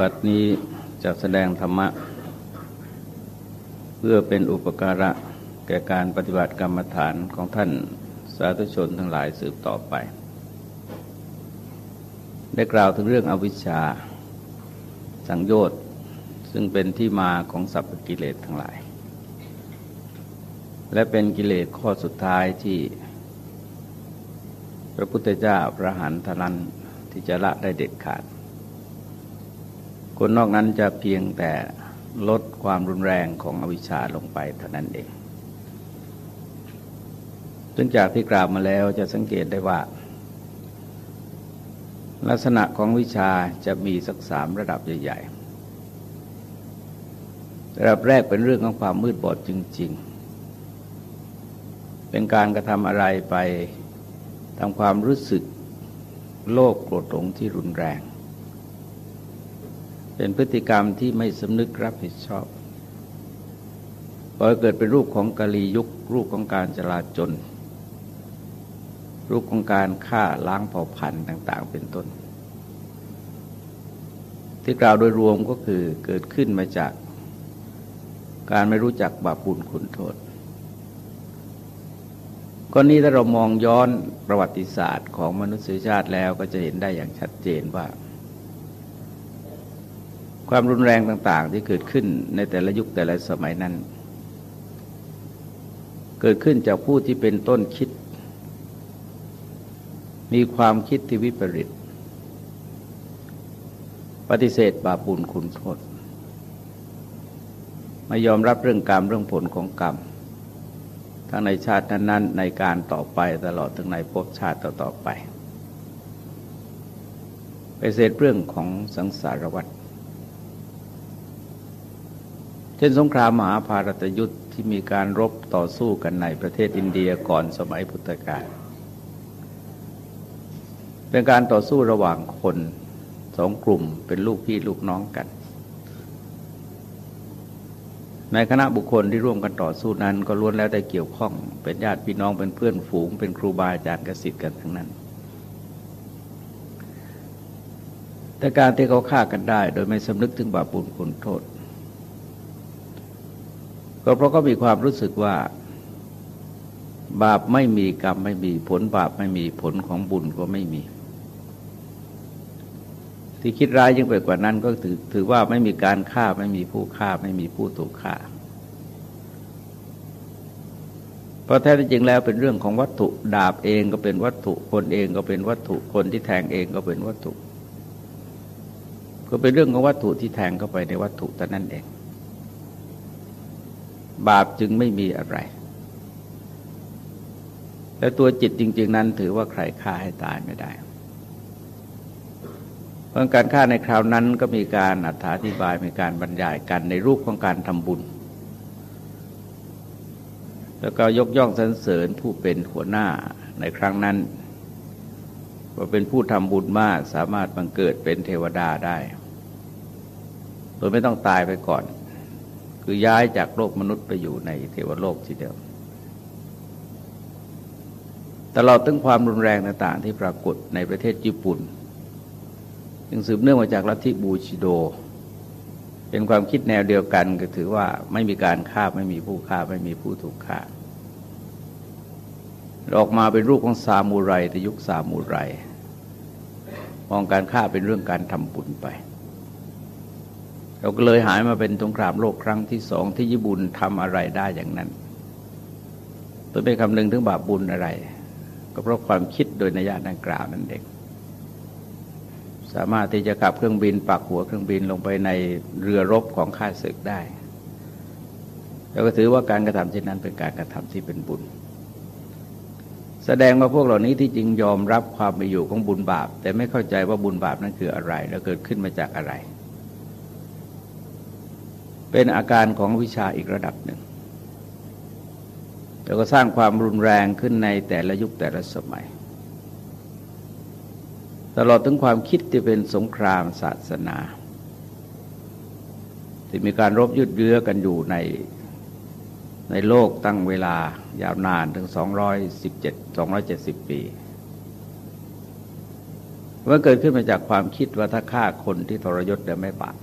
บัดนี้จะแสดงธรรมะ เพื่อเป็นอุปการะแก่การปฏิบัติกรรมฐานของท่านสาธุชนทั้งหลายสืบต่อไป ได้กล่าวถึงเรื่องอวิชชา สังโยชน์ซึ่งเป็นที่มาของสัพพกิเลสทั้งหลาย และเป็นกิเลสข้อสุดท้ายที่ พระพุทธเจ้าพระหันทนันที่จะละได้เด็ดขาด คนนอกนั้นจะเพียงแต่ลดความรุนแรงของอวิชชาลงไปเท่านั้นเองซึ่งจากที่กล่าวมาแล้วจะสังเกตได้ว่า ลักษณะของวิชาจะมีสักสามระดับใหญ่ๆ ระดับแรกเป็นเรื่องของความมืดบอดจริง ๆ เป็นการกระทำอะไรไปทำความรู้สึกโลภโกรธหลงที่รุนแรง เป็นพฤติกรรมที่ไม่สำนึกรับผิดชอบพอเกิดเป็นรูปของกะลียุค รูปของการจลาจนรูปของการฆ่าล้างเผ่าพันธุ์ต่าง ๆ เป็นต้น ที่กล่าวโดยรวมก็คือเกิดขึ้นมาจากการไม่รู้จักบาปบุญคุณโทษก็นี้ถ้าเรามองย้อนประวัติศาสตร์ของมนุษยชาติแล้วก็จะเห็นได้อย่างชัดเจนว่า ความรุนแรงต่าง ๆ ที่เกิดขึ้นในแต่ละยุคแต่ละสมัยนั้น เกิดขึ้นจากผู้ที่เป็นต้นคิด มีความคิดที่วิปริต ปฏิเสธบาปุลคุณโทษไม่ยอมรับเรื่องกรรมเรื่องผลของกรรมทั้งในชาตินั้น ๆ ในการต่อไปตลอดถึงในภพชาติต่อๆไป ไปเสดเรื่องของสังสารวัฏ เช่นสงครามมหาภารตยุทธ์ที่มีการรบต่อสู้กันในประเทศอินเดียก่อนสมัยพุทธกาลเป็นการต่อสู้ระหว่างคนสองกลุ่มเป็นลูกพี่ลูกน้องกัน ในคณะบุคคลที่ร่วมกันต่อสู้นั้น ก็ล้วนแล้วได้เกี่ยวข้อง เป็นญาติพี่น้องเป็นเพื่อนฝูง เป็นครูบาอาจารย์กสิทธิ์กันทั้งนั้น แต่การที่เขาฆ่ากันได้ โดยไม่สำนึกถึงบาปบุญคุณโทษ ก็เพราะก็มีความรู้สึกว่า บาปไม่มีกรรมไม่มีผลบาปไม่มีผลของบุญก็ไม่มี ที่คิดร้ายยิ่งไปกว่านั้นก็ถือถือว่าไม่มีการฆ่าไม่มีผู้ฆ่าไม่มีผู้ถูกฆ่า เพราะแท้จริงแล้วเป็นเรื่องของวัตถุดาบเองก็เป็นวัตถุคนเองก็เป็นวัตถุคนที่แทงเองก็เป็นวัตถุ ก็เป็นเรื่องของวัตถุที่แทงเข้าไปในวัตถุแต่นั้นเอง บาปจึงไม่มีอะไร และตัวจิตจริง ๆ นั้นถือว่าใครฆ่าให้ตายไม่ได้ เพราะการฆ่าในคราวนั้นก็มีการอธิบายมีการบรรยายกันในรูปของการทำบุญ แล้วก็ยกย่องสรรเสริญผู้เป็นหัวหน้าในครั้งนั้นว่าเป็นผู้ทำบุญมากสามารถบังเกิดเป็นเทวดาได้โดยไม่ต้องตายไปก่อน คือย้ายจากโลกมนุษย์ไปอยู่ในเทวโลกทีเดียวตลอดตั้งความรุนแรงต่างๆที่ปรากฏในประเทศญี่ปุ่นยังสืบเนื่องมาจากลัทธิบูชิโด เป็นความคิดแนวเดียวกันก็ถือว่าไม่มีการฆ่าไม่มีผู้ฆ่าไม่มีผู้ถูกฆ่าออกมาเป็นรูปของซามูไรในยุคซามูไรมองการฆ่าเป็นเรื่องการทำบุญไป เราก็เลยหายมาเป็นสงครามโลกครั้งที่สองที่ญี่ปุ่นทำอะไรได้อย่างนั้นโดยไม่คำนึงถึงบาปบุญอะไร ก็เพราะความคิดโดยนัยยะดังกล่าวนั่นเองสามารถที่จะขับเครื่องบินปักหัวเครื่องบินลงไปในเรือรบของข้าศึกได้เราก็ถือว่าการกระทำเช่นนั้นเป็นการกระทำที่เป็นบุญ แสดงว่าพวกเหล่านี้ที่จริงยอมรับความมีอยู่ของบุญบาป แต่ไม่เข้าใจว่าบุญบาปนั้นคืออะไร แล้วเกิดขึ้นมาจากอะไร เป็นอาการของวิชาอีกระดับหนึ่ง แล้วก็สร้างความรุนแรงขึ้นในแต่ละยุคแต่ละสมัย ตลอดถึงความคิดที่เป็นสงครามศาสนา ที่มีการรบยุดเยื้อกันอยู่ในในโลกตั้งเวลายาวนานถึง 217 270 ปีว่าเกิดขึ้นมาจากความคิดว่าถ้าฆ่าคนที่ทรยศเดี๋ยวไม่บาป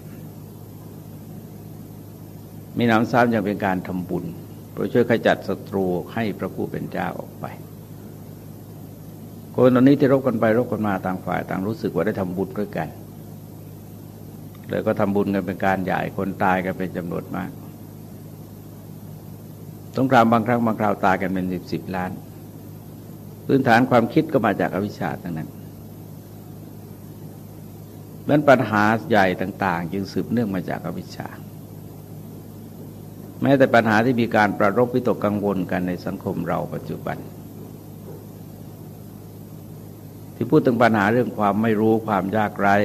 มีน้ำซ้ำยังเป็นการทำบุญเพื่อช่วยขจัดศัตรูให้พระผู้เป็นเจ้าออกไป คนตอนนี้ที่รบกันไปรบกันมาต่างฝ่ายต่างรู้สึกว่าได้ทำบุญด้วยกันเลยก็ทำบุญกันเป็นการใหญ่คนตายกันเป็นจำนวนมากสงครามบางครั้งบางคราวตายกันเป็นสิบสิบล้าน พื้นฐานความคิดก็มาจากอวิชชาทั้งนั้นนั้นปัญหาใหญ่ต่าง ๆ จึงสืบเนื่องมาจากอวิชชา แม้แต่ปัญหาที่มีการประรบวิตกกังวลกันในสังคมเราปัจจุบัน ที่พูดถึงปัญหาเรื่องความไม่รู้ความยากไร้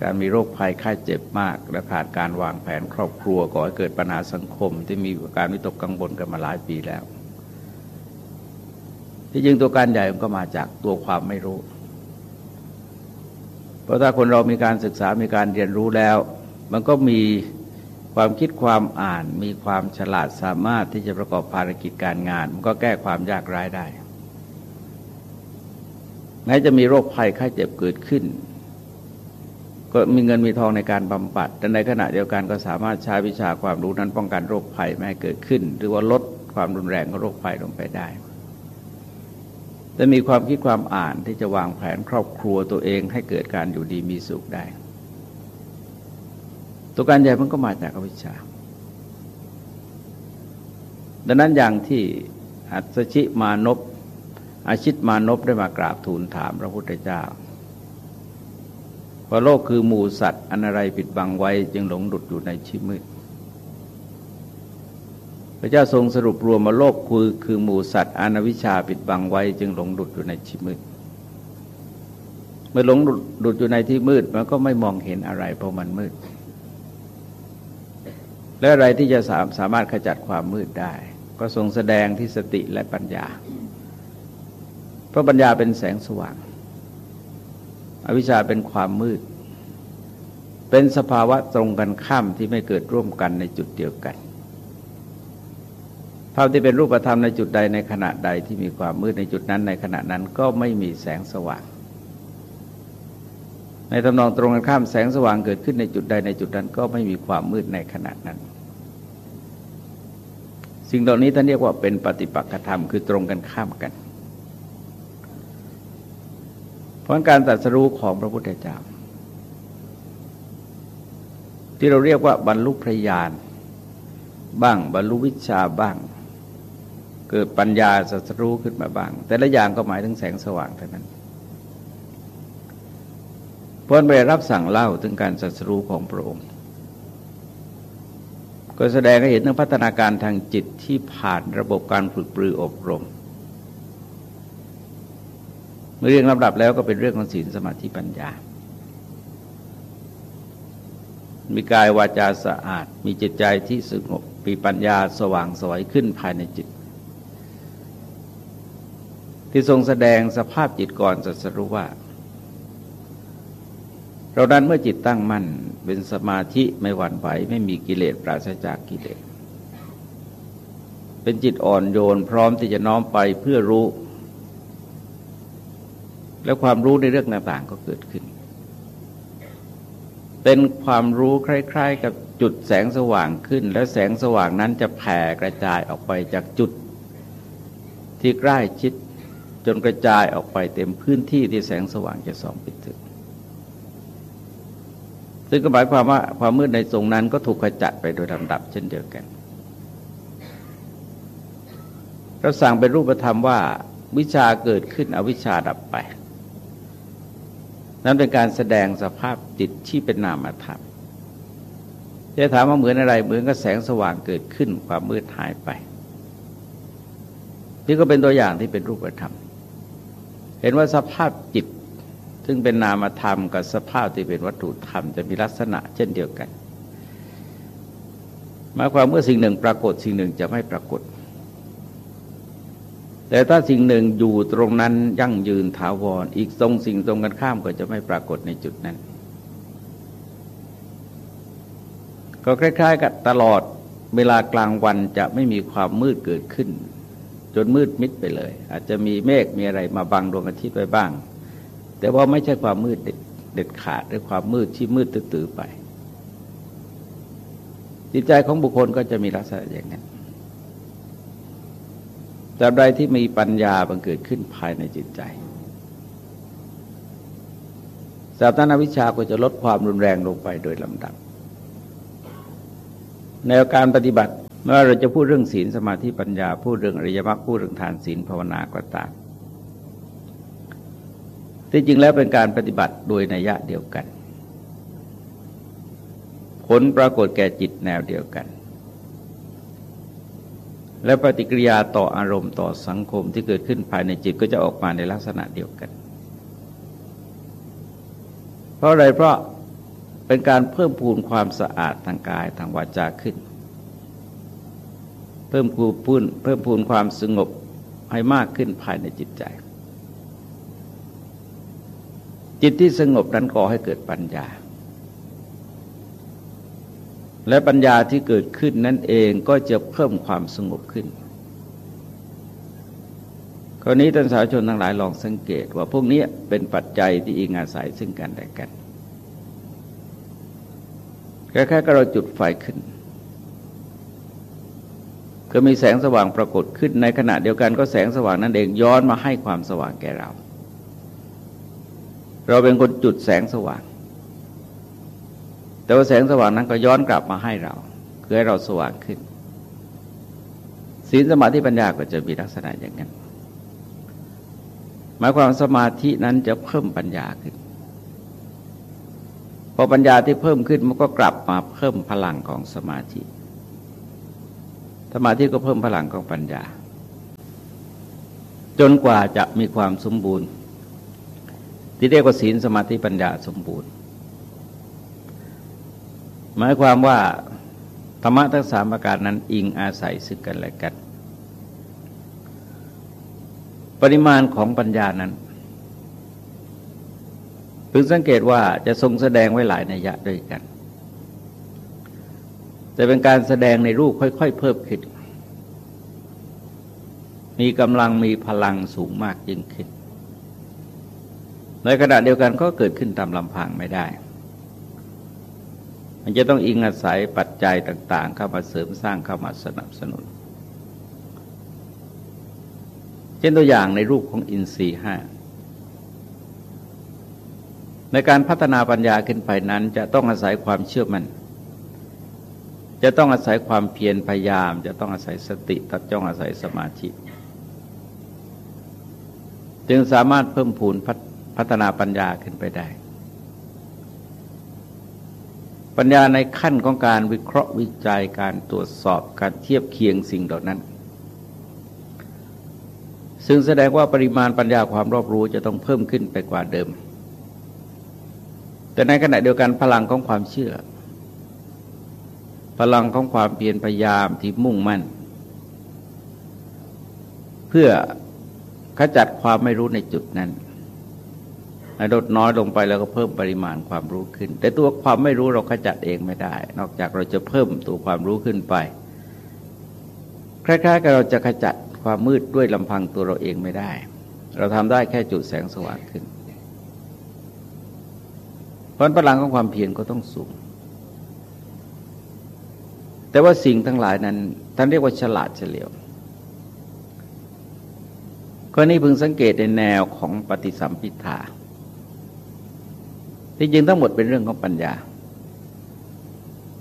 การมีโรคภัยไข้เจ็บมาก และขาดการวางแผนครอบครัวก่อให้เกิดปัญหาสังคมที่มีการวิตกกังวลกันมาหลายปีแล้ว ที่จริงตัวการใหญ่ก็มาจากตัวความไม่รู้ เพราะถ้าคนเรามีการศึกษามีการเรียนรู้แล้ว มันก็มี ความคิดความอ่านมีความฉลาดสามารถที่จะประกอบภารกิจการงาน มันก็แก้ความยากร้ายได้แม้จะมีโรคภัยไข้เจ็บเกิดขึ้น ก็มีเงินมีทองในการบำบัดแต่ในขณะเดียวกันก็สามารถใช้วิชาความรู้นั้นป้องกันโรคภัยไม่ให้เกิดขึ้น หรือว่าลดความรุนแรงของโรคภัยลงไปได้แต่มีความคิดความอ่านที่จะวางแผนครอบครัวตัวเองให้เกิดการอยู่ดีมีสุขได้ ตัวการใหญ่มันก็มาจากอวิชา ดังนั้นอย่างที่อัศชิมานพอาชิตมานพได้มากราบทูลถามพระพุทธเจ้าว่าโลกคือหมู่สัตว์อันอะไรปิดบังไว้ จึงหลงดุดอยู่ในชีมืด พระเจ้าทรงสรุปรวมมาโลกคือคือหมู่สัตว์อนวิชาปิดบังไว้ จึงหลงดุดอยู่ในชีมืด เมื่อหลงดุดอยู่ในที่มืดมันก็ไม่มองเห็นอะไรเพราะมันมืด และอะไรที่จะสามสามารถขจัดความมืดได้ ก็ทรงแสดงที่สติและปัญญา เพราะปัญญาเป็นแสงสว่าง อวิชชาเป็นความมืด เป็นสภาวะตรงกันข้ามที่ไม่เกิดร่วมกันในจุดเดียวกันภาพที่เป็นรูปธรรมในจุดใดในขณะใดที่มีความมืดในจุดนั้นในขณะนั้นก็ไม่มีแสงสว่าง ในตำนองตรงกันข้ามแสงสว่างเกิดขึ้นในจุดใดในจุดนั้นก็ไม่มีความมืดในขณะนั้น สิ่งเหล่านี้ท่านเรียกว่าเป็นปฏิปักษธรรมคือตรงกันข้ามกัน เพราะการตัดสรู้ของพระพุทธเจ้า ที่เราเรียกว่าบรรลุพระญาณบ้างบรรลุวิชาบ้าง เกิดปัญญาสัสรู้ขึ้นมาบ้าง แต่ละอย่างก็หมายถึงแสงสว่างเท่านั้นเพราะไปรับสั่งเล่าถึงการสัสรู้ของพระองค์ ก็แสดงให้เห็นถึงพัฒนาการทางจิตที่ผ่านระบบการฝึกปรืออบรม เมื่อเรียงลำดับแล้วก็เป็นเรื่องของศีลสมาธิปัญญา มีกายวาจาสะอาด มีจิตใจที่สงบมีปัญญาสว่างสวยขึ้นภายในจิต ที่ทรงแสดงสภาพจิตก่อนสัสรู้ว่า เรานั้นเมื่อจิตตั้งมั่นเป็นสมาธิไม่หวั่นไหวไม่มีกิเลสปราศจากกิเลส เป็นจิตอ่อนโยนพร้อมที่จะน้อมไปเพื่อรู้ แล้วความรู้ในเรื่องต่างๆก็เกิดขึ้น เป็นความรู้คล้ายๆ กับจุดแสงสว่างขึ้น แล้วแสงสว่างนั้นจะแผ่กระจายออกไปจากจุด ที่ใกล้ชิดจนกระจายออกไปเต็มพื้นที่ที่แสงสว่างจะส่องไปถึง ซึ่งก็หมายความว่าความมืดในตรงนั้นก็ถูกขจัดไปโดยลำดับเช่นเดียวกันเราสั่งเป็นรูปธรรมว่า วิชาเกิดขึ้นอวิชาดับไป นั้นเป็นการแสดงสภาพจิตที่เป็นนามธรรมจะถามว่าเหมือนอะไรเหมือนกับแสงสว่างเกิดขึ้นความมืดหายไปนี่ก็เป็นตัวอย่างที่เป็นรูปธรรม เห็นว่าสภาพจิต ซึ่งเป็นนามธรรมกับสภาพที่เป็นวัตถุธรรมจะมีลักษณะเช่นเดียวกันหมายความเมื่อสิ่งหนึ่งปรากฏสิ่งหนึ่งจะไม่ปรากฏ แต่ถ้าสิ่งหนึ่งอยู่ตรงนั้นยั่งยืนถาวรอีกตรงสิ่งตรงกันข้ามก็จะไม่ปรากฏในจุดนั้น ก็คล้าย ๆ กับตลอดเวลากลางวันจะไม่มีความมืดเกิดขึ้น จนมืดมิดไปเลย อาจจะมีเมฆมีอะไรมาบังดวงอาทิตย์ไว้บ้าง แต่ว่าไม่ใช่ความมืดเด็ดขาดหรือความมืดที่มืดตื้อไป จิตใจของบุคคลก็จะมีลักษณะอย่างนั้นแต่ใดที่มีปัญญาบังเกิดขึ้นภายในจิตใจสาบนั้นวิชาก็จะลดความรุนแรงลงไปโดยลำดับแนการปฏิบัติเมื่อเราจะพูดเรื่องศีลสมาธิปัญญา พูดเรื่องอริยมรรคพูดเรื่องทานศีลภาวนาก็ตาม ที่จริงแล้วเป็นการปฏิบัติโดยนัยยะเดียวกัน ผลปรากฏแก่จิตแนวเดียวกัน และปฏิกิริยาต่ออารมณ์ต่อสังคมที่เกิดขึ้นภายในจิตก็จะออกมาในลักษณะเดียวกัน เพราะอะไรเพราะเป็นการเพิ่มพูนความสะอาดทางกายทางวาจาขึ้น เพิ่มพูนเพิ่มพูนความสงบให้มากขึ้นภายในจิตใจ จิตที่สงบนั้นก่อให้เกิดปัญญา และปัญญาที่เกิดขึ้นนั่นเองก็จะเพิ่มความสงบขึ้นคราวนี้ท่านสาชนทั้งหลายลองสังเกตว่าพวกนี้เป็นปัจจัยที่อิงอาศัยซึ่งกันและกันแค่แค่ก็เราจุดไฟขึ้น ก็มีแสงสว่างปรากฏขึ้นในขณะเดียวกันก็แสงสว่างนั้นเองย้อนมาให้ความสว่างแก่เรา เราเป็นคนจุดแสงสว่าง แต่ว่าแสงสว่างนั้นก็ย้อนกลับมาให้เราคือให้เราสว่างขึ้นศีลสมาธิปัญญาก็จะมีลักษณะอย่างนั้น หมายความสมาธินั้นจะเพิ่มปัญญาขึ้นพอปัญญาที่เพิ่มขึ้นมันก็กลับมาเพิ่มพลังของสมาธิ สมาธิก็เพิ่มพลังของปัญญา จนกว่าจะมีความสมบูรณ์ ที่เรียกว่าศีลสมาธิปัญญาสมบูรณ์ หมายความว่าธรรมะทั้งสามประการนั้นอิงอาศัยซึ่งกันและกัน ปริมาณของปัญญานั้นพึงสังเกตว่าจะทรงแสดงไว้หลายนัยยะด้วยกัน จะเป็นการแสดงในรูปค่อยๆ เพิ่มขึ้น มีกำลังมีพลังสูงมากยิ่งขึ้น ในขณะเดียวกันก็เกิดขึ้นตามลำพังไม่ได้ มันจะต้องอิงอาศัยปัจจัยต่าง ๆ เข้ามาเสริมสร้างเข้ามาสนับสนุน เช่นตัวอย่างในรูปของอินทรีห้าในการพัฒนาปัญญาขึ้นไปนั้น จะต้องอาศัยความเชื่อมัน่น จะต้องอาศัยความเพียรพยายาม จะต้องอาศัยสติตัดจ้องอาศัยสมาธิ จึงสามารถเพิ่มพูนพัฒ พัฒนาปัญญาขึ้นไปได้ ปัญญาในขั้นของการวิเคราะห์วิจัยการตรวจสอบการเทียบเคียงสิ่งเหล่านั้น ซึ่งแสดงว่าปริมาณปัญญาความรอบรู้จะต้องเพิ่มขึ้นไปกว่าเดิม แต่ในขณะเดียวกันพลังของความเชื่อ พลังของความเพียรพยายามที่มุ่งมั่น เพื่อขจัดความไม่รู้ในจุดนั้น ลดน้อยลงไปแล้วก็เพิ่มปริมาณความรู้ขึ้น แต่ตัวความไม่รู้เราขจัดเองไม่ได้ นอกจากเราจะเพิ่มตัวความรู้ขึ้นไป คล้ายๆกับเราจะขจัดความมืดด้วยลำพังตัวเราเองไม่ได้ เราทำได้แค่จุดแสงสว่างขึ้น เพราะพลังของความเพียรก็ต้องสูง แต่ว่าสิ่งทั้งหลายนั้นท่านเรียกว่าฉลาดเฉลียวก็นี้พึงสังเกตในแนวของปฏิสัมพิทา ที่จริงทั้งหมดเป็นเรื่องของปัญญา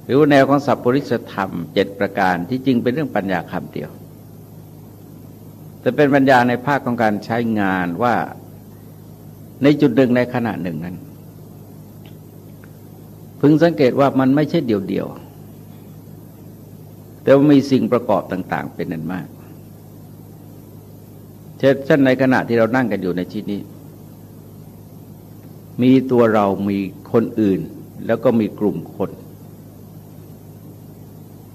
หรือแนวของสัพปริสธรรมเจ็ดประการที่จริงเป็นเรื่องปัญญาคำเดียว แต่เป็นปัญญาในภาคของการใช้งานว่าในจุดหนึ่งในขณะหนึ่งนั้น พึงสังเกตว่ามันไม่ใช่เดียวๆแต่ว่ามีสิ่งประกอบต่าง ๆ เป็นนันมากเช่นในขณะที่เรานั่งกันอยู่ในที่นี้ มีตัวเรามีคนอื่น แล้วก็มีกลุ่มคน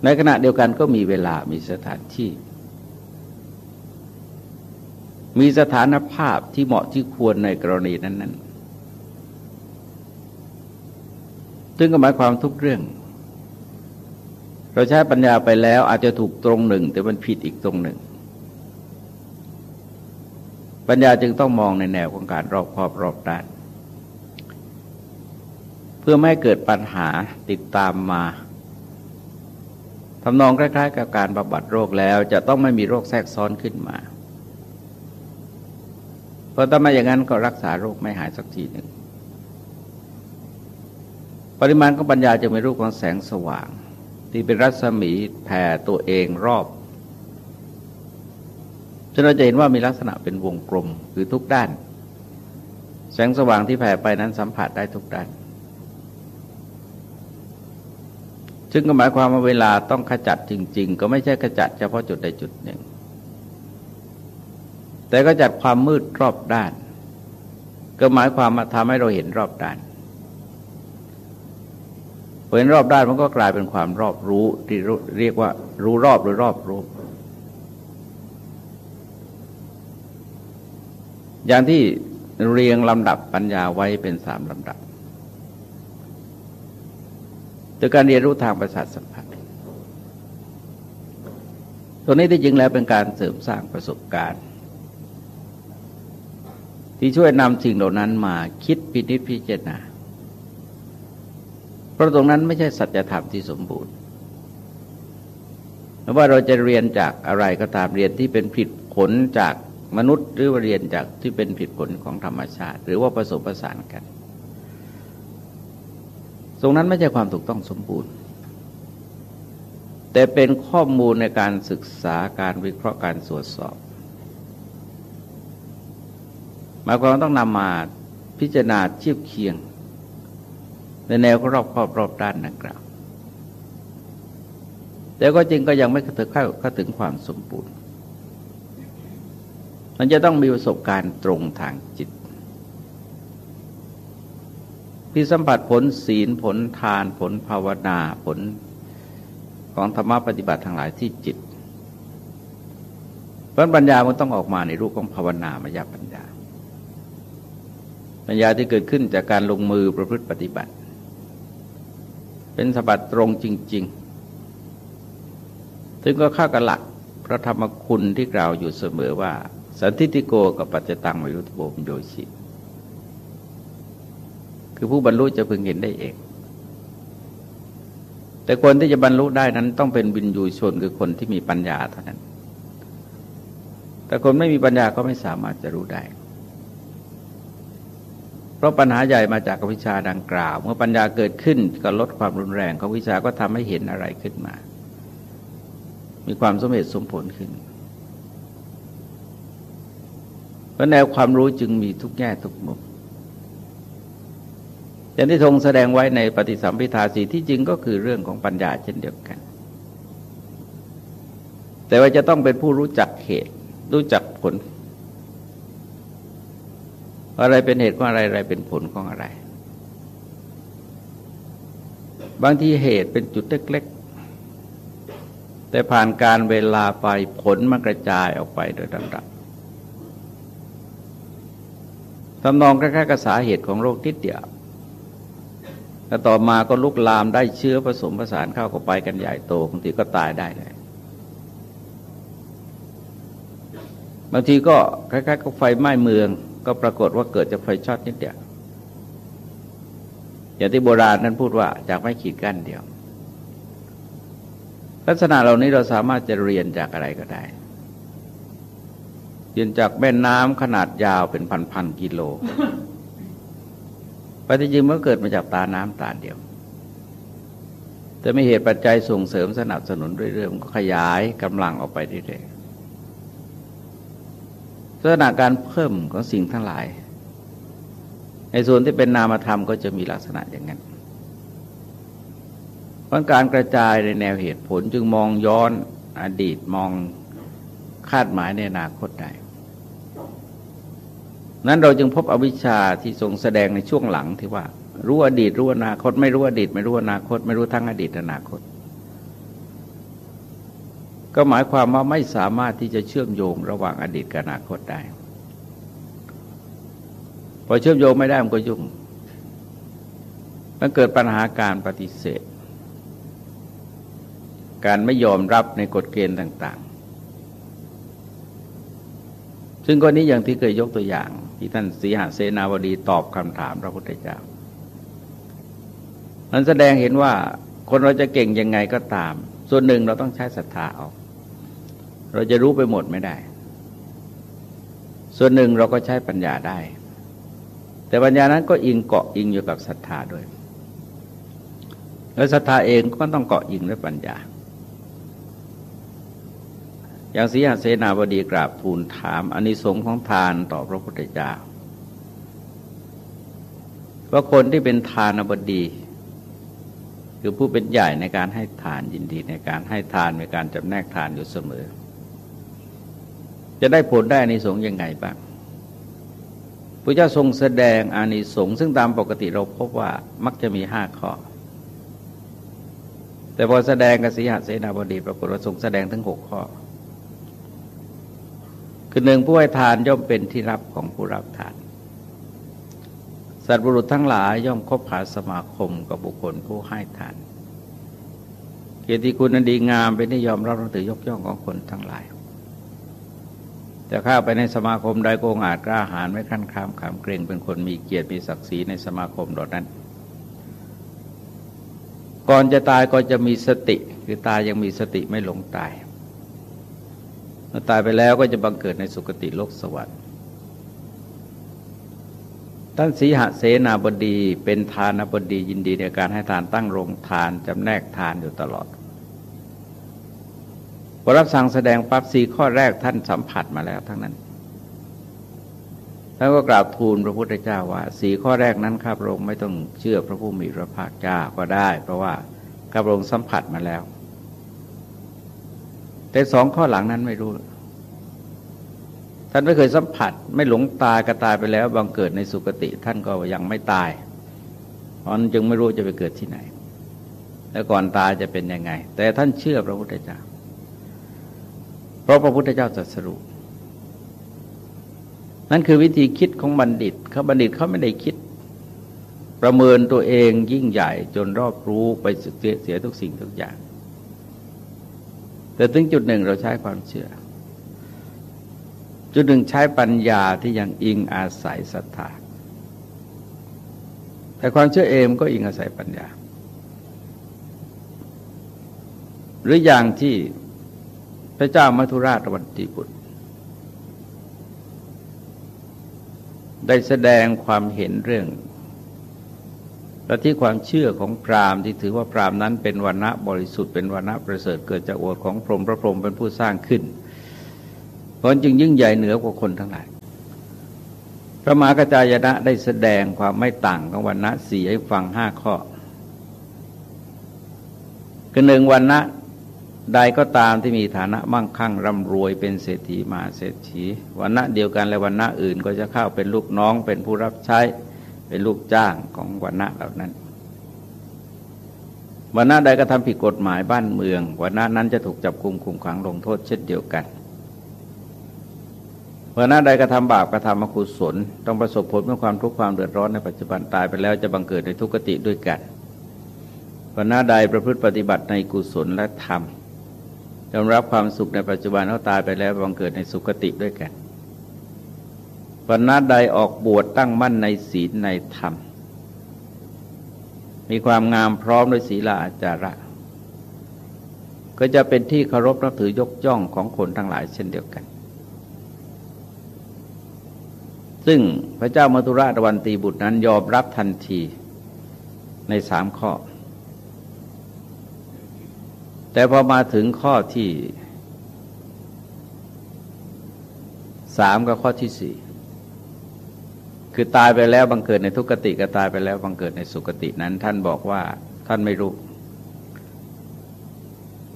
ในขณะเดียวกันก็มีเวลามีสถานที่ มีสถานภาพที่เหมาะที่ควรในกรณีนั้น ๆ ซึ่งก็หมายความทุกเรื่อง เราใช้ปัญญาไปแล้วอาจจะถูกตรงหนึ่ง แต่มันผิดอีกตรงหนึ่งปัญญาจึงต้องมองในแนวของการรอบครอบรอบด้าน พื่อไม่ให้เกิดปัญหาติดตามมาทำนองคล้ายๆ กับการบำบัดโรคแล้ว จะต้องไม่มีโรคแทรกซ้อนขึ้นมา เพราะถ้าไม่อย่างนั้นก็รักษาโรคไม่หายสักทีหนึ่ง ปริมาณของปัญญาจะเป็นรูปของแสงสว่าง ที่เป็นรัศมีแผ่ตัวเองรอบจนเราจะเห็นว่ามีลักษณะเป็นวงกลมคือทุกด้าน แสงสว่างที่แผ่ไปนั้นสัมผัสได้ทุกด้าน ซึ่งก็หมายความว่าเวลาต้องขจัดจริง ๆ ก็ไม่ใช่ขจัดเฉพาะจุดใดจุดหนึ่ง แต่ก็จัดความมืดรอบด้าน ก็หมายความมาทำให้เราเห็นรอบด้านเห็นรอบด้านมันก็กลายเป็นความรอบรู้ที่เรียกว่า รู้รอบหรือรอบรู้อย่างที่เรียงลำดับปัญญาไว้เป็นสามลำดับโด ยการเรียนรู้ทางประสาทสัมผัสตัวนี้ที่จริงแล้วเป็นการเสริมสร้างประสบการณ์ ที่ช่วยนำสิ่งเหล่านั้นมาคิดพินิจพิจารณา เพราะตรงนั้นไม่ใช่สัจธรรมที่สมบูรณ์ไม่ว่าเราจะเรียนจากอะไรก็ตามเรียนที่เป็นผิดผลจากมนุษย์ หรือว่าเรียนจากที่เป็นผิดผลของธรรมชาติ หรือว่าผสมผสานกัน ตรงนั้นไม่ใช่ความถูกต้องสมบูรณ์ แต่เป็นข้อมูลในการศึกษาการวิเคราะห์การตรวจสอบหมายความต้องนำมาพิจารณาเทียบเคียง ในแนวรอบครอบรอบด้านนักกล่าวแต่ก็จริงก็ยังไม่ถึงเข้าถึงความสมบูรณ์ มันจะต้องมีประสบการณ์ตรงทางจิต ที่สัมผัสผลศีลผลทานผลภาวนาผลของธรรมะปฏิบัติทั้งหลายที่จิตเพราะปัญญามันต้องออกมาในรูปของภาวนามายาปัญญา ปัญญาที่เกิดขึ้นจากการลงมือประพฤติปฏิบัติ เป็นสบัติตรงจริงๆซึ่งก็เข้ากับหลักพระธรรมคุณที่กล่าวอยู่เสมอว่า สันติโกกับปัจจตังวิรุตโบมโยชิ คือผู้บรรลุจะพึงเห็นได้เอง แต่คนที่จะบรรลุได้นั้นต้องเป็นบินยูชนคือคนที่มีปัญญาเท่านั้น แต่คนไม่มีปัญญาก็ไม่สามารถจะรู้ได้ เพราะปัญหาใหญ่มาจากวิชาดังกล่าว เมื่อปัญญาเกิดขึ้นก็ลดความรุนแรงของวิชาก็ทำให้เห็นอะไรขึ้นมา มีความสมเหตุสมผลขึ้นเพราะแนวความรู้จึงมีทุกแง่ทุกมุม อย่างที่ทรงแสดงไว้ในปฏิสัมพิทาสีที่จริงก็คือเรื่องของปัญญาเช่นเดียวกัน แต่ว่าจะต้องเป็นผู้รู้จักเหตุ รู้จักผล อะไรเป็นเหตุของอะไรอะไรเป็นผลของอะไร บางทีเหตุเป็นจุดเล็กๆ แต่ผ่านการเวลาไปผลมันกระจายออกไปโดยลำดับทำนองคล้ายๆกับสาเหตุของโรคทิศเดียว แล้วต่อมาก็ลุกลามได้เชื้อผสมผสานเข้ากับไปกันใหญ่โตบางทีก็ตายได้เลยบางทีก็คล้ายๆกับไฟไหม้เมือง ก็ปรากฏว่าเกิดจากไฟช็อตนิดเดียวอย่างที่โบราณนั้นพูดว่าจากไม่ขีดกั้นเดียว ลักษณะเหล่านี้เราสามารถจะเรียนจากอะไรก็ได้ เรียนจากแม่น้ำขนาดยาวเป็นพันๆกิโล ปฏิจริงมันเกิดมาจากตาน้ำตาเดียว แต่ไม่เหตุปัจจัยส่งเสริมสนับสนุนเรื่อยๆมันก็ขยายกำลังออกไปเรื่อยๆลักษณะการเพิ่มของสิ่งทั้งหลาย ในส่วนที่เป็นนามธรรมก็จะมีลักษณะอย่างนั้นเพราะการกระจายในแนวเหตุผลจึงมองย้อนอดีตมองคาดหมายในอนาคตได้ นั้นเราจึงพบอวิชชาที่ทรงแสดงในช่วงหลังที่ว่า รู้อดีตรู้อนาคต ไม่รู้อดีต ไม่รู้อนาคต ไม่รู้ทั้งอดีตอนาคต ก็หมายความว่าไม่สามารถที่จะเชื่อมโยงระหว่างอดีตกับอนาคตได้พอเชื่อมโยงไม่ได้มันก็ยุ่งมันเกิดปัญหาการปฏิเสธ การไม่ยอมรับในกฎเกณฑ์ต่าง ๆ ซึ่งกรณีอย่างที่เคยยกตัวอย่าง ที่ท่านสีหเสนาวดีตอบคำถามพระพุทธเจ้า มันแสดงเห็นว่าคนเราจะเก่งยังไงก็ตาม ส่วนหนึ่งเราต้องใช้ศรัทธาเอาเราจะรู้ไปหมดไม่ได้ ส่วนหนึ่งเราก็ใช้ปัญญาได้ แต่ปัญญานั้นก็อิงเกาะอิงอยู่กับศรัทธาด้วย แล้วศรัทธาเองก็ต้องเกาะอิงด้วยปัญญา อย่างสีหเสนาบดีกราบทูลถามอนนิสงส์ของทานต่อพระพุทธเจ้าว่าคนที่เป็นทานบดี คือผู้เป็นใหญ่ในการให้ทานยินดีในการให้ทานในการจำแนกทานอยู่เสมอ จะได้ผลได้อานิสงส์ยังไงบ้างพระเจ้าทรงแสดงอานิสงส์ซึ่งตามปกติเราพบว่ามักจะมีห้าข้อ แต่พอแสดงกสิหเสนาบดีปรากฏว่าทรงแสดงถึงหกข้อ คือหนึ่งผู้ให้ทานย่อมเป็นที่รับของผู้รับทาน สัตว์บุรุษทั้งหลายย่อมคบหาสมาคมกับบุคคลผู้ให้ทาน เกียรติคุณนันดีงามเป็นที่ยอมรับนับถือยกย่องของคนทั้งหลายจะเข้าไปในสมาคมใดโกงอาจกล้าหาญไม่ขั้นข้ามขามเกรงเป็นคนมีเกียรติมีศักดิ์ศรีในสมาคมดนั้น ก่อนจะตายก็จะมีสติ คือตายยังมีสติไม่หลงตาย มื่อตายไปแล้วก็จะบังเกิดในสุคติโลกสวรรค์ท่านสีหเสนาบดีเป็นทานบดียินดีในการให้ทานตั้งโรงทานจำแนกทานอยู่ตลอดพอรับสั่งแสดงปั๊บสีข้อแรกท่านสัมผัสมาแล้วทั้งนั้นท่านก็กราบทูลพระพุทธเจ้าว่าสีข้อแรกนั้นข้าพระองค์ไม่ต้องเชื่อพระผู้มีพระภาคเจ้าก็ได้ เพราะว่าข้าพระองค์สัมผัสมาแล้ว แต่สองข้อหลังนั้นไม่รู้ ท่านไม่เคยสัมผัส ไม่หลงตายก็ตายไปแล้วบังเกิดในสุคติ ท่านก็ยังไม่ตายเพราะนั้นจึงไม่รู้จะไปเกิดที่ไหน แล้วก่อนตายจะเป็นยังไง แต่ท่านเชื่อพระพุทธเจ้า เพราะพระพุทธเจ้าตรัสรู้นั่นคือวิธีคิดของบัณฑิตเขาบัณฑิตเขาไม่ได้คิด ประเมินตัวเองยิ่งใหญ่จนรอบรู้ไปเสียทุกสิ่งทุกอย่าง แต่ถึงจุดหนึ่งเราใช้ความเชื่อ จุดหนึ่งใช้ปัญญาที่ยังอิงอาศัยศรัทธาแต่ความเชื่อเองก็อิงอาศัยปัญญา หรืออย่างที่พระเจ้ามัทุราชวันติบุตร ได้แสดงความเห็นเรื่อง และที่ความเชื่อของพราหมณ์ที่ถือว่าพราหมณ์นั้นเป็นวันณะบริสุทธิ์เป็นวันณะประเสริฐเกิดจากโอทของพรหมพระพรหมเป็นผู้สร้างขึ้น เพราะจึงยิ่งใหญ่เหนือกว่าคนทั้งหลายพระมหากจายนะได้แสดงความไม่ต่างของวันณะสี่ให้ฟังห้าข้อคือหนึ่งวันะใดก็ตามที่มีฐานะมั่งคั่งร่ำรวยเป็นเศรษฐีมาเศรษฐีวันะเดียวกันและวันะอื่นก็จะเข้าเป็นลูกน้องเป็นผู้รับใช้ เป็นลูกจ้างของวันณะเหล่านั้นวันณะใดก็ทำผิดกฎหมายบ้านเมืองวันณะนั้นจะถูกจับคุมคุมขังลงโทษเช่นเดียวกันเมื่อหน้าใดกระทำบาปกระทำอกุศลต้องประสบผลเมื่อความทุกข์ความเดือดร้อนในปัจจุบันตายไปแล้วจะบังเกิดในทุกขติด้วยกันเมื่อหน้าใดประพฤติปฏิบัติในกุศลและธรรมยอมรับความสุขในปัจจุบันเขาตายไปแล้วบังเกิดในสุคติด้วยกัน วันน้าใดออกบวชตั้งมั่นในศีลในธรรม มีความงามพร้อมด้วยศีลาอาจาระ ก็จะเป็นที่เคารพนับถือยกย่องของคนทั้งหลายเช่นเดียวกัน ซึ่งพระเจ้ามัทุราชวันตีบุตรนั้นยอมรับทันทีในสามข้อ แต่พอมาถึงข้อที่สามกับข้อที่สี่ คือตายไปแล้วบังเกิดในทุกติก็ตายไปแล้วบังเกิดในสุคตินั้น ท่านบอกว่าท่านไม่รู้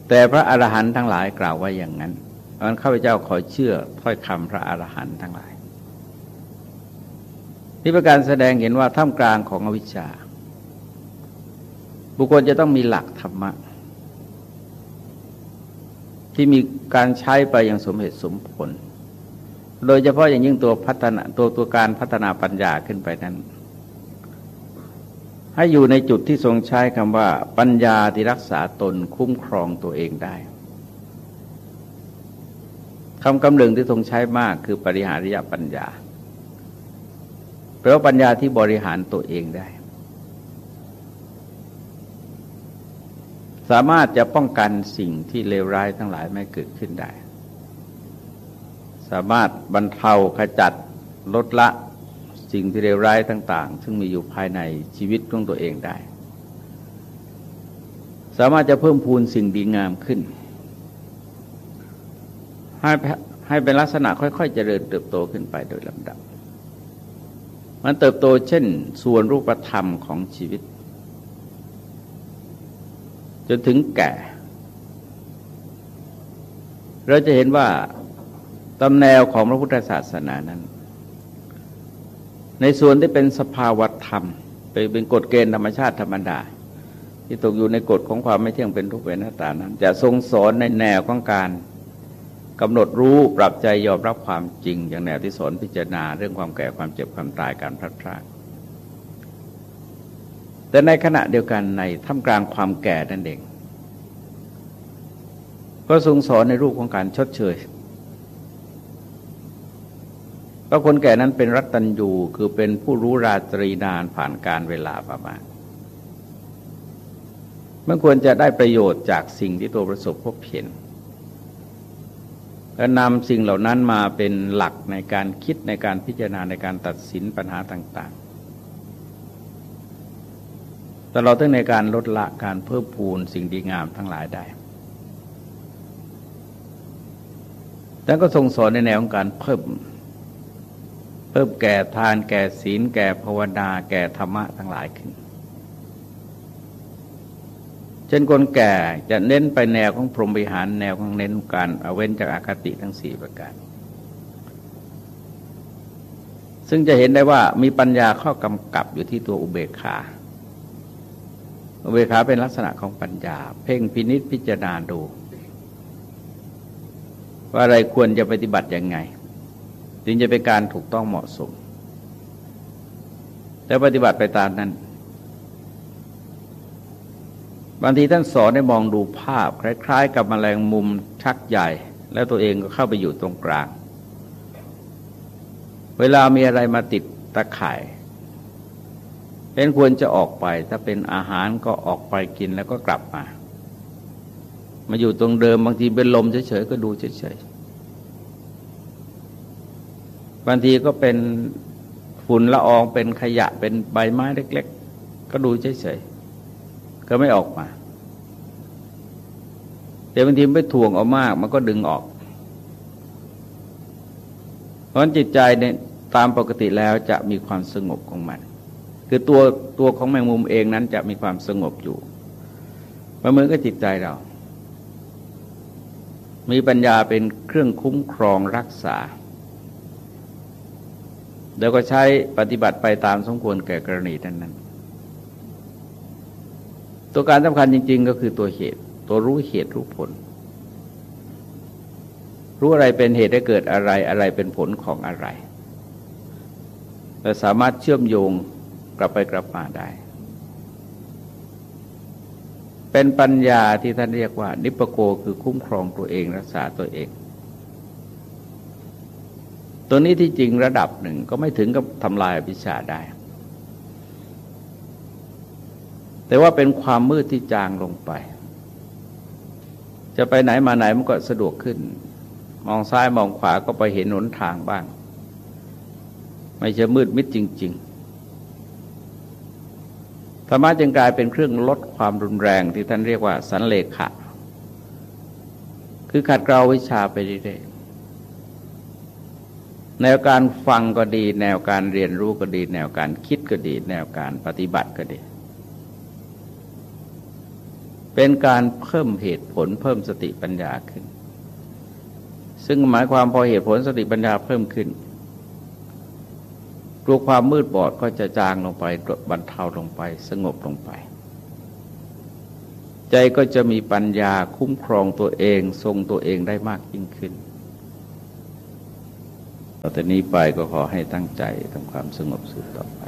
แต่พระอรหันต์ทั้งหลายกล่าวว่าอย่างนั้นเพราะนั้นข้าพเจ้าขอเชื่อถ้อยคำพระอรหันต์ทั้งหลายนี่เป็นการแสดงเห็นว่าท่ามกลางของอวิชชา บุคคลจะต้องมีหลักธรรมะ ที่มีการใช้ไปอย่างสมเหตุสมผล โดยเฉพาะอย่างยิ่งตัวพัฒนาตัวตัวการพัฒนาปัญญาขึ้นไปนั้น ให้อยู่ในจุดที่ทรงใช้คำว่า ปัญญาที่รักษาตนคุ้มครองตัวเองได้คำกำลึงที่ทรงใช้มากคือปริหาริยปัญญาแปลว่าปัญญาที่บริหารตัวเองได้ สามารถจะป้องกันสิ่งที่เลวร้ายทั้งหลายไม่เกิดขึ้นได้ สามารถบรรเทาขจัดลดละสิ่งที่เลวร้ายต่าง ๆ ซึ่งมีอยู่ภายในชีวิตของตัวเองได้ สามารถจะเพิ่มพูนสิ่งดีงามขึ้น ให้ให้เป็นลักษณะค่อย ๆ เจริญเติบโตขึ้นไปโดยลำดับ มันเติบโตเช่น ส่วนรูปธรรมของชีวิต จนถึงแก่ เราจะเห็นว่า ตำแนวของพระพุทธศาสนานั้น ในส่วนที่เป็นสภาวธรรมเป็นกฎเกณฑ์ธรรมชาติธรรมดา ที่ตกอยู่ในกฎของความไม่เที่ยงเป็นทุกข์เป็นหน้าตานั้น จะทรงสอนในแนวของการกำหนดรู้ปรับใจยอมรับความจริง อย่างแนวที่สอนพิจารณาเรื่องความแก่ความเจ็บความตายการพลัดพรากแต่ในขณะเดียวกันในท่ามกลางความแก่นั่นเองก็ทรงสอนในรูปของการชดเชย พราะคนแก่นั้นเป็นรัตัญญูคือเป็นผู้รู้ราตรีนานผ่านการเวลาประมาณมันควรจะได้ประโยชน์จากสิ่งที่ตัวประสบพบเห็นและนำสิ่งเหล่านั้นมาเป็นหลักในการคิดในการพิจารณาในการตัดสินปัญหาต่างๆตลอดทั้งในการลดละการเพิ่มพูนสิ่งดีงามทั้งหลายได้แต่ก็ทรงสอนในแนวของการเพิ่ม พิ่มแก่ทานแก่ศีล แก่ภาวนาแก่ธรรมะทั้งหลายขึ้น เช่นคนแก่จะเน้นไปแนวของพรหมวิหารแนวของเน้นการเอาเว้นจากอาคติทั้งสี่ประการ ซึ่งจะเห็นได้ว่ามีปัญญาข้อกำกับอยู่ที่ตัวอุเบกขา อุเบกขาเป็นลักษณะของปัญญา เพ่งพินิษพิจารณาดู ว่าอะไรควรจะปฏิบัติยังไง จึงจะเป็นการถูกต้องเหมาะสม แต่ปฏิบัติไปตามนั้น บางทีท่านสอนให้มองดูภาพ คล้าย ๆ กับมแมลงมุมชักใหญ่ แล้วตัวเองก็เข้าไปอยู่ตรงกลาง เวลามีอะไรมาติดตะข่ายเป็นควรจะออกไป ถ้าเป็นอาหารก็ออกไปกินแล้วก็กลับมา มาอยู่ตรงเดิมบางทีเป็นลมเฉยๆก็ดูเฉยๆ บางทีก็เป็นฝุ่นละอองเป็นขยะเป็นใบไม้เล็ก ๆ ก็ดูเฉยๆก็ไม่ออกมา แต่บางทีไม่ถ่วงออกมากมันก็ดึงออก เพราะจิตใจเนี่ยตามปกติแล้วจะมีความสงบของมัน คือตัวตัวของแมงมุมเองนั้นจะมีความสงบอยู่มันเมือนกับจิตใจเรา มีปัญญาเป็นเครื่องคุ้มครองรักษา แล้วก็ใช้ปฏิบัติไปตามสมควรแก่กรณีนั้นนั้นตัวการสำคัญจริง ๆ ก็คือตัวเหตุ ตัวรู้เหตุรู้ผล รู้อะไรเป็นเหตุให้เกิดอะไรอะไรเป็นผลของอะไรและสามารถเชื่อมโยงกลับไปกลับมาได้ เป็นปัญญาที่ท่านเรียกว่า นิปโกคือคุ้มครองตัวเองรักษาตัวเอง ตัวนี้ที่จริงระดับหนึ่งก็ไม่ถึงกับทำลายอภิชาได้ แต่ว่าเป็นความมืดที่จางลงไป จะไปไหนมาไหนมันก็สะดวกขึ้น มองซ้ายมองขวาก็ไปเห็นหนทางบ้าง ไม่ใช่มืดมิดจริง ๆธรรมะจึงกลายเป็นเครื่องลดความรุนแรงที่ท่านเรียกว่าสันเลขะ คือขัดเกลาวิชาไปเรื่อย แนวการฟังก็ดี แนวการเรียนรู้ก็ดี แนวการคิดก็ดี แนวการปฏิบัติก็ดี เป็นการเพิ่มเหตุผลเพิ่มสติปัญญาขึ้น ซึ่งหมายความพอเหตุผลสติปัญญาเพิ่มขึ้นตัวความมืดบอดก็จะจางลงไปบรรเทาลงไป สงบลงไป ใจก็จะมีปัญญาคุ้มครองตัวเอง ทรงตัวเองได้มากยิ่งขึ้น ต่อจากนี้ไปก็ขอให้ตั้งใจทำความสงบสุขต่อไป